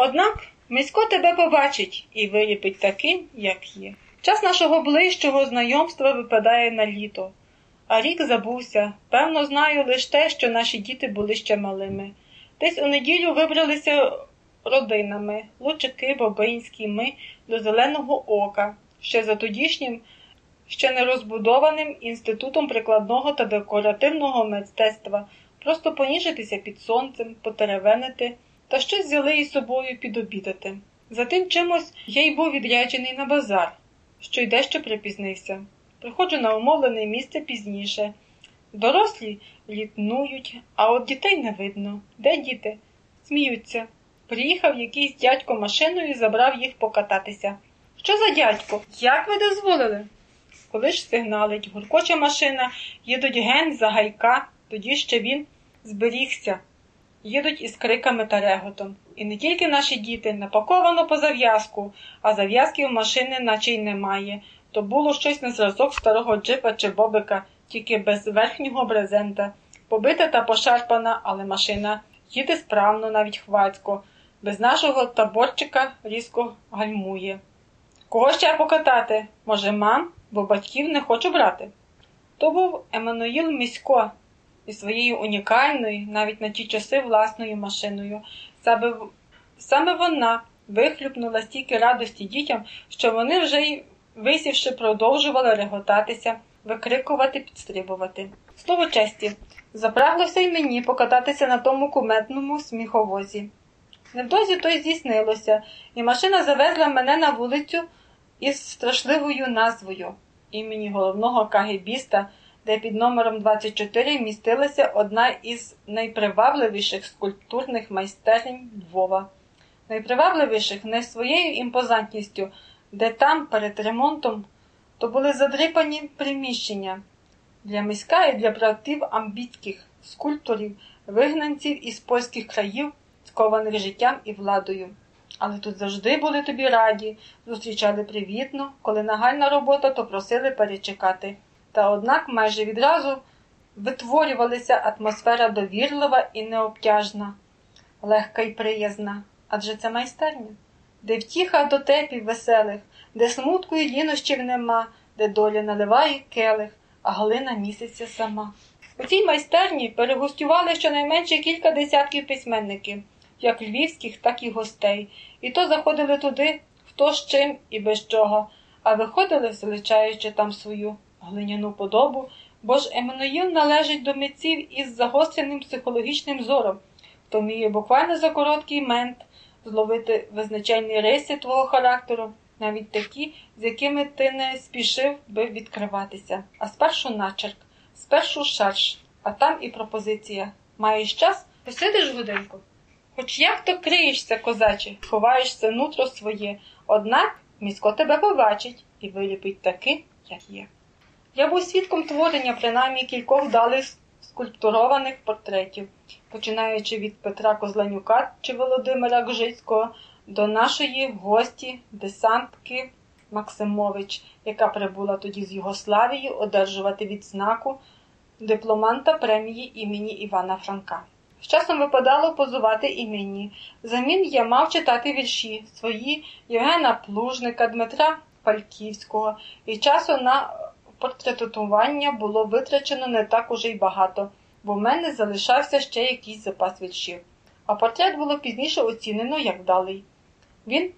Однак Мисько тебе побачить і виліпить таким, як є. Час нашого ближчого знайомства випадає на літо, а рік забувся. Певно, знаю лише те, що наші діти були ще малими. Десь у неділю вибралися родинами Лучики, Бобинські, ми до Зеленого Ока, ще за тодішнім, ще не розбудованим інститутом прикладного та декоративного мистецтва, просто поніжитися під сонцем, потеревенити та щось взяли із собою підобідати. За тим чимось я й був відряджений на базар, що й дещо припізнився. Приходжу на умовлене місце пізніше. Дорослі літнують, а от дітей не видно. Де діти? Сміються. Приїхав якийсь дядько машиною і забрав їх покататися. Що за дядько? Як ви дозволили? Коли ж сигналить, гуркоча машина, їдуть ген за гайка, тоді ще він зберігся. Їдуть із криками та реготом. І не тільки наші діти, напаковано по зав'язку, а зав'язки в машини наче й немає. То було щось на зразок старого джипа чи бобика, тільки без верхнього брезента. Побита та пошарпана, але машина їде справно, навіть хвацько. Без нашого таборчика різко гальмує. Кого ще покатати? Може, мам, бо батьків не хочу брати. То був Еммануїл Місько із своєю унікальною, навіть на ті часи власною машиною. Саме, саме вона вихлюпнула стільки радості дітям, що вони вже й висівши, продовжували реготатися, викрикувати, підстрибувати. Слово честі, запраглося й мені покататися на тому куметному сміховозі. Невдовзі то й здійснилося, і машина завезла мене на вулицю із страшливою назвою імені головного кагебіста, де під номером 24 містилася одна із найпривабливіших скульптурних майстерень Львова. Найпривабливіших не своєю імпозантністю, де там, перед ремонтом, то були задрипані приміщення для міська і для братів амбітських скульпторів, вигнанців із польських країв, скованих життям і владою. Але тут завжди були тобі раді, зустрічали привітно, коли нагальна робота, то просили перечекати. Та однак майже відразу витворювалася атмосфера довірлива і необтяжна, легка і приязна, адже це майстерня, де втіха до тепів веселих, де смутку і лінощів нема, де доля наливає келих, а глина місяця сама. У цій майстерні перегостювали щонайменше кілька десятків письменників, як львівських, так і гостей, і то заходили туди, хто з чим і без чого, а виходили, залишаючи там свою глиняну подобу, бо ж Еммануїл належить до митців із загостреним психологічним зором, хто вміє буквально за короткий мент зловити визначальні риси твого характеру, навіть такі, з якими ти не спішив би відкриватися. А спершу начерк, спершу шарш, а там і пропозиція. Маєш час? Посидиш годинку? Хоч як то криєшся, козаче, ховаєшся нутро своє, однак місько тебе побачить і виліпить таки, як є. Я був свідком творення принаймні кількох вдалих скульптурованих портретів, починаючи від Петра Козланюка чи Володимира Гжицького до нашої гості, десантки Максимович, яка прибула тоді з Югославії одержувати відзнаку дипломанта премії імені Івана Франка. З часом випадало позувати імені. Замін я мав читати вірші свої Євгена Плужника, Дмитра Пальківського, і часу на портретування було витрачено не так уже й багато, бо в мене залишався ще якийсь запас віршів. А портрет було пізніше оцінено як вдалий. Він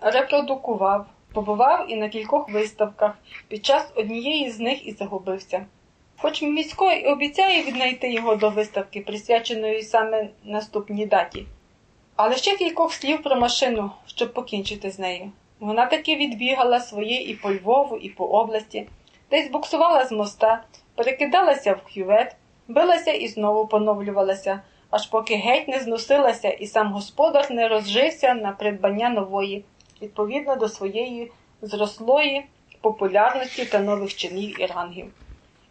репродукував, побував і на кількох виставках, під час однієї з них і загубився. Хоч місько і обіцяє віднайти його до виставки, присвяченої саме наступній даті. Але ще кількох слів про машину, щоб покінчити з нею. Вона таки відбігала своє і по Львову, і по області, десь буксувала з моста, перекидалася в кювет, билася і знову поновлювалася, аж поки геть не зносилася, і сам господар не розжився на придбання нової, відповідно до своєї зрослої популярності та нових чинів і рангів.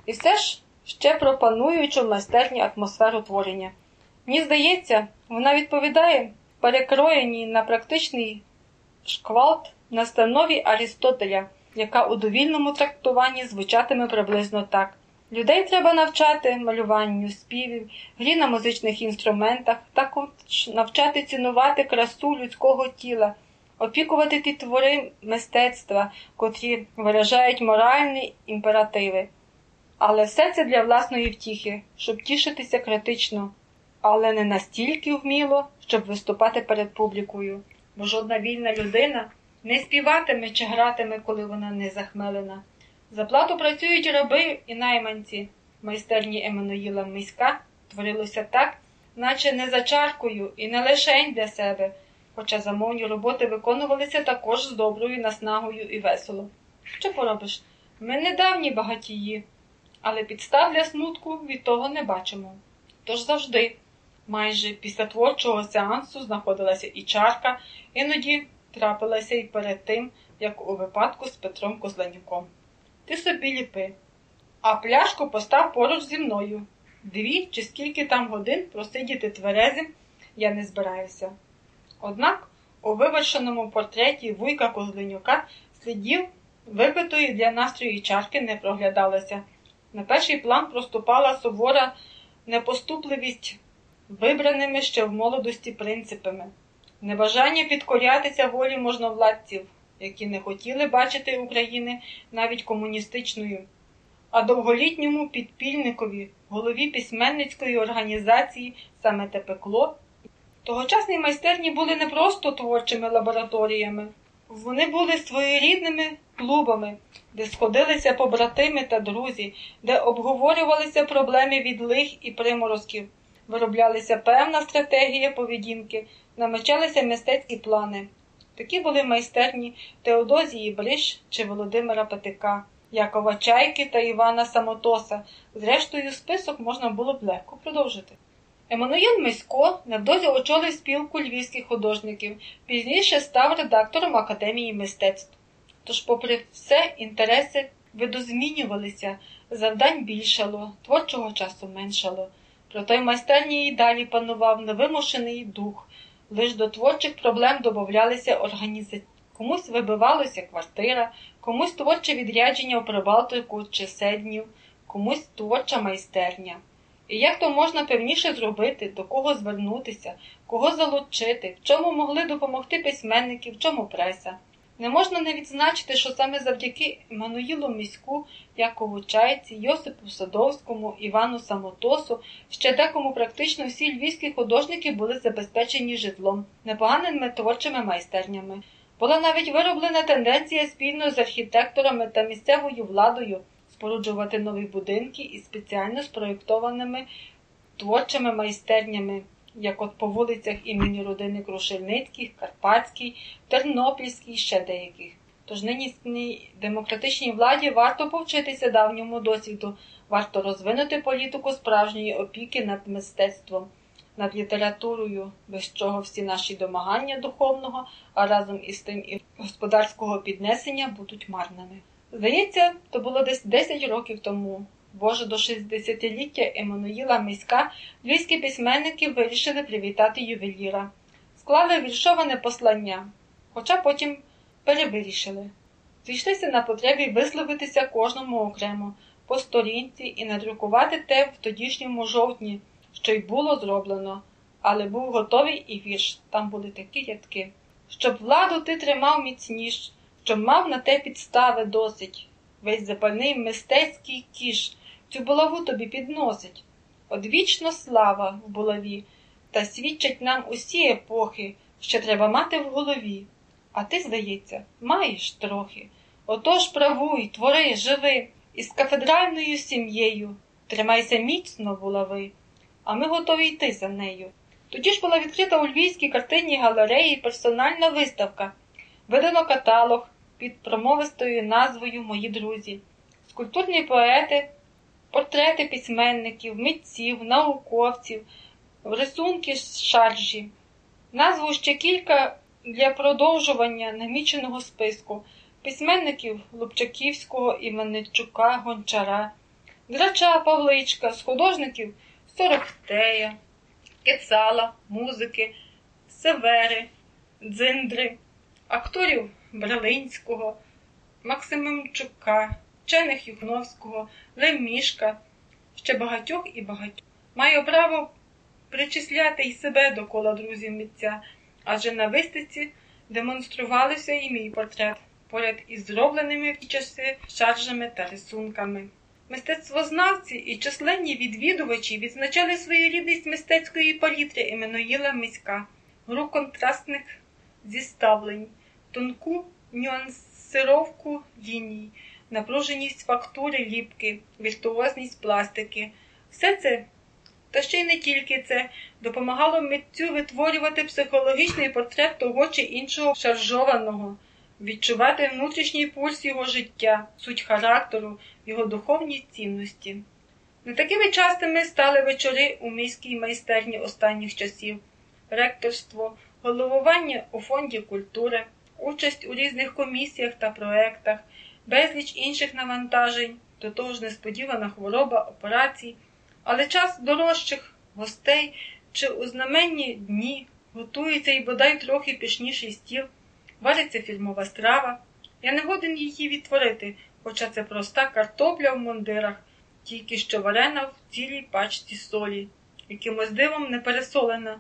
І все ж ще про пануючу майстерні атмосферу творення. Мені здається, вона відповідає перекроєній на практичний шквалт настанові Арістотеля, яка у довільному трактуванні звучатиме приблизно так: Людей треба навчати малюванню співів, грі на музичних інструментах, також навчати цінувати красу людського тіла, опікувати ті твори мистецтва, котрі виражають моральні імперативи. Але все це для власної втіхи, щоб тішитися критично, але не настільки вміло, щоб виступати перед публікою, бо жодна вільна людина не співатиме чи гратиме, коли вона не захмелена. За плату працюють раби і найманці. В майстерні Еммануїла Миська творилося так, наче не за чаркою і не лишень для себе, хоча замовні роботи виконувалися також з доброю наснагою і весело. Що поробиш? Ми не давні багатії, але підстав для смутку від того не бачимо. Тож завжди, майже після творчого сеансу знаходилася і чарка, іноді трапилася і перед тим, як у випадку з Петром Козленюком. Ти собі ліпи, а пляшку постав поруч зі мною. Дві чи скільки там годин просидіти тверезим я не збираюся. Однак у вивершеному портреті вуйка Козленюка слідів випитої для настрою чарки не проглядалося. На перший план проступала сувора непоступливість вибраними ще в молодості принципами, небажання підкорятися волі можновладців, які не хотіли бачити України навіть комуністичною, а довголітньому підпільникові, голові письменницької організації саме те пекло. Тогочасні майстерні були не просто творчими лабораторіями, вони були своєрідними клубами, де сходилися побратими та друзі, де обговорювалися проблеми відлих і приморозків, вироблялася певна стратегія поведінки, намечалися мистецькі плани. Такі були майстерні Теодозії Бриш чи Володимира Патика, Якова Чайки та Івана Самотоса. Зрештою, список можна було б легко продовжити. Еммануїл Мисько невдовзі очолив спілку львівських художників, пізніше став редактором Академії мистецтв. Тож, попри все, інтереси видозмінювалися, завдань більшало, творчого часу меншало. Проте в майстерні і далі панував невимушений дух, лиш до творчих проблем додавалися організації. Комусь вибивалася квартира, комусь творче відрядження у Прибалтику чи Седнів, комусь творча майстерня. І як то можна певніше зробити, до кого звернутися, кого залучити, в чому могли допомогти письменники, в чому преса. Не можна не відзначити, що саме завдяки Мануїлу Міську, Якову Чайці, Йосипу Садовському, Івану Самотосу, ще декому практично всі львівські художники були забезпечені житлом, непоганими творчими майстернями. Була навіть вироблена тенденція спільно з архітекторами та місцевою владою споруджувати нові будинки із спеціально спроєктованими творчими майстернями, як от по вулицях імені родини Крушельницьких, Карпатській, Тернопільській ще деяких. Тож нинішній демократичній владі варто повчитися давньому досвіду, варто розвинути політику справжньої опіки над мистецтвом, над літературою, без чого всі наші домагання духовного, а разом із тим і господарського піднесення будуть марними. Здається, то було десь 10 років тому. Боже, до 60-ліття Еммануїла Міська львівські письменники вирішили привітати ювеліра, склали віршоване послання, хоча потім перевирішили. Зійшлися на потребі висловитися кожному окремо, по сторінці і надрукувати те в тодішньому жовтні, що й було зроблено, але був готовий і вірш, там були такі рядки. Щоб владу ти тримав міцніш, щоб мав на те підстави досить. Весь запальний мистецький кіш цю булаву тобі підносить. Одвічна слава в булаві, та свідчать нам усі епохи, що треба мати в голові. А ти, здається, маєш трохи. Отож правуй, твори, живи, із кафедральною сім'єю. Тримайся міцно булави, а ми готові йти за нею. Тоді ж була відкрита у Львівській картинній галереї персональна виставка, видано каталог під промовистою назвою Мої друзі, скульптурні поети, портрети письменників, митців, науковців, рисунки з шаржі, назву ще кілька для продовжування наміченого списку. Письменників Лубчаківського, Іваничука, Гончара, Грача Павличка, з художників Сорохтея, Кецала, музики, Севери, Дзиндри, акторів Бралинського, Максимимчука, вчених Юхновського, Лемішка, ще багатьох і багатьох. Маю право причисляти й себе до кола друзів митця, адже на виставці демонструвалися і мій портрет поряд із зробленими в ті часи шаржами та рисунками. Мистецтвознавці і численні відвідувачі відзначали своєрідність мистецької палітри Іменоїла Міська, гру контрастних зіставлень, тонку нюансировку ліній, напруженість фактури ліпки, віртуозність пластики. Все це, та ще й не тільки це, допомагало митцю витворювати психологічний портрет того чи іншого шаржованого, відчувати внутрішній пульс його життя, суть характеру, його духовні цінності. Не такими частими стали вечори у міській майстерні останніх часів, ректорство, головування у фонді культури, участь у різних комісіях та проектах, безліч інших навантажень, до того ж несподівана хвороба, операцій, але час дорожчих гостей чи у знаменні дні готується і бодай трохи пішніший стіл, вариться фірмова страва. Я не годен її відтворити, хоча це проста картопля в мундирах, тільки що варена в цілій пачці солі, якимось дивом не пересолена.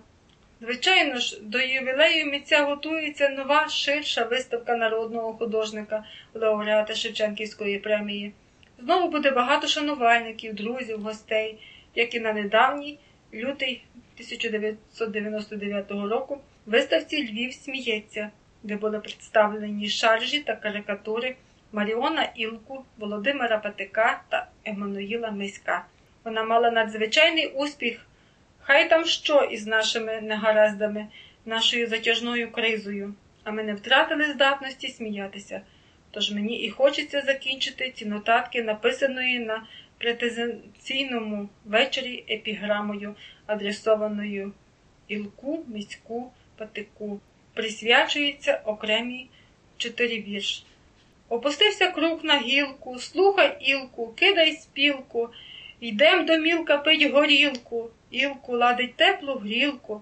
Звичайно ж, до ювілею митця готується нова ширша виставка народного художника, лауреата Шевченківської премії. Знову буде багато шанувальників, друзів, гостей, як і на недавній лютий 1999 року виставці Львів сміється, де були представлені шаржі та карикатури Маріона Ілку, Володимира Патика та Еммануїла Миська. Вона мала надзвичайний успіх. Хай там що із нашими негараздами, нашою затяжною кризою, а ми не втратили здатності сміятися. Тож мені і хочеться закінчити ці нотатки, написаної на претензійному вечорі епіграмою, адресованою Ілку, міську, патику. Присвячується окремій чотири вірш. Опустився круг на гілку, слухай Ілку, кидай спілку, йдем до мілка пить горілку, Ілку ладить теплу грілку.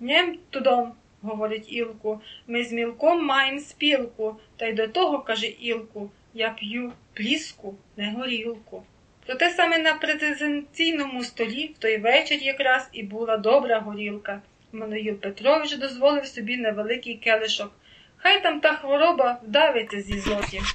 Нєм тудом, говорить Ілку, ми з мілком маєм спілку, та й до того, каже Ілку, я п'ю пліску, не горілку. Проте саме на презентаційному столі в той вечір якраз і була добра горілка. Маноїл Петрович дозволив собі невеликий келишок. Хай там та хвороба вдавиться зі злоті.